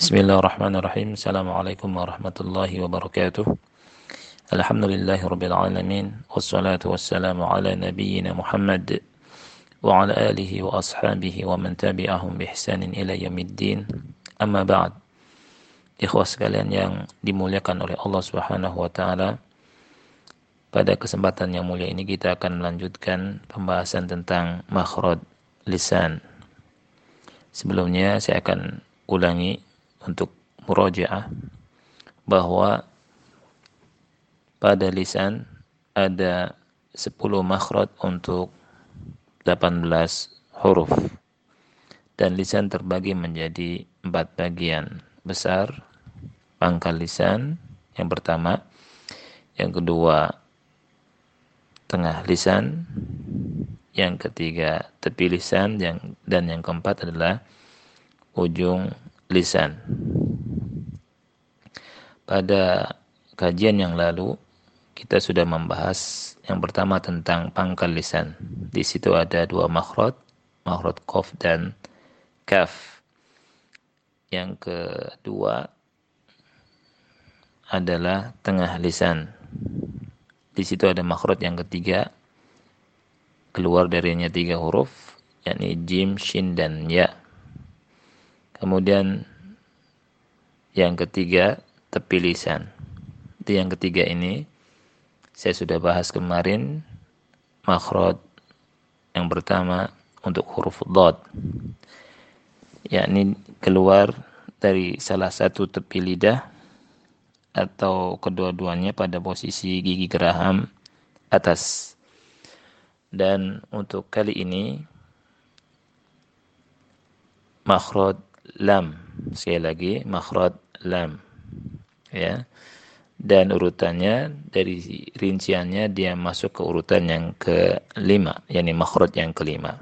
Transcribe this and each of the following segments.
Bismillahirrahmanirrahim. Assalamualaikum warahmatullahi wabarakatuh. Alhamdulillahi rabbil alamin. Wassalatu wassalamu ala nabiyyina Muhammad wa ala alihi wa ashabihi wa man tabi'ahum bi ihsanin ila yaumiddin. Amma ba'd. Ikhwah sekalian yang dimuliakan oleh Allah Subhanahu wa taala. Pada kesempatan yang mulia ini kita akan melanjutkan pembahasan tentang makhraj lisan. Sebelumnya saya akan ulangi untuk murojaah bahwa pada lisan ada 10 makhraj untuk 18 huruf. Dan lisan terbagi menjadi empat bagian besar. Pangkal lisan yang pertama. Yang kedua tengah lisan. Yang ketiga tepi lisan. Yang dan yang keempat adalah ujung lisan. Pada kajian yang lalu kita sudah membahas yang pertama tentang pangkal lisan. Di situ ada dua makhraj, makhraj qaf dan kaf. Yang kedua adalah tengah lisan. Di situ ada makhraj yang ketiga keluar darinya tiga huruf yakni jim, shin dan ya. Kemudian yang ketiga tepi lisan. Di yang ketiga ini saya sudah bahas kemarin makhraj yang pertama untuk huruf dot yakni keluar dari salah satu tepi lidah atau kedua-duanya pada posisi gigi geraham atas. Dan untuk kali ini makhraj lam. Sekali lagi makhraj lam. Ya. Dan urutannya dari rinciannya dia masuk ke urutan yang kelima yakni makhraj yang kelima.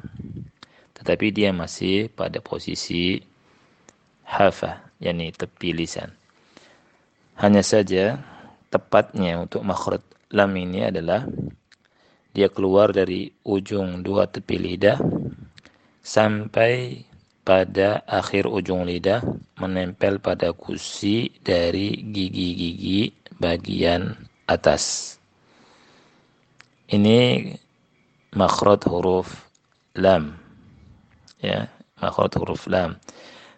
Tetapi dia masih pada posisi hafah yakni tepi lisan. Hanya saja tepatnya untuk makhraj lam ini adalah dia keluar dari ujung dua tepi lidah sampai pada akhir ujung lidah menempel pada gusi dari gigi-gigi bagian atas. Ini makhraj huruf lam. Ya, makhraj huruf lam.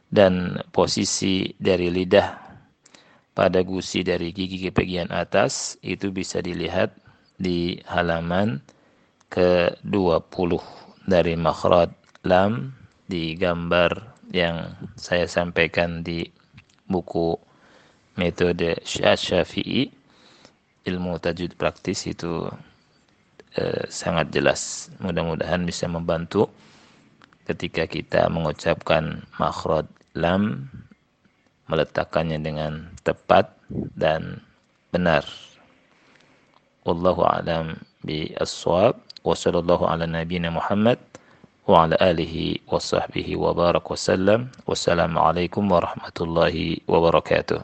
Dan posisi dari lidah pada gusi dari gigi bagian atas itu bisa dilihat di halaman ke-20 dari makhraj lam di gambar yang saya sampaikan di buku metode Syafi'i ilmu tajwid praktis itu eh, sangat jelas. Mudah-mudahan bisa membantu ketika kita mengucapkan makhraj lam meletakkannya dengan tepat dan benar. Wallahu a'lam bi as-shawab wa sallallahu ala nabiyyina Muhammad وعلى آله وصحبه وبارك وسلم. والسلام عليكم ورحمة الله وبركاته.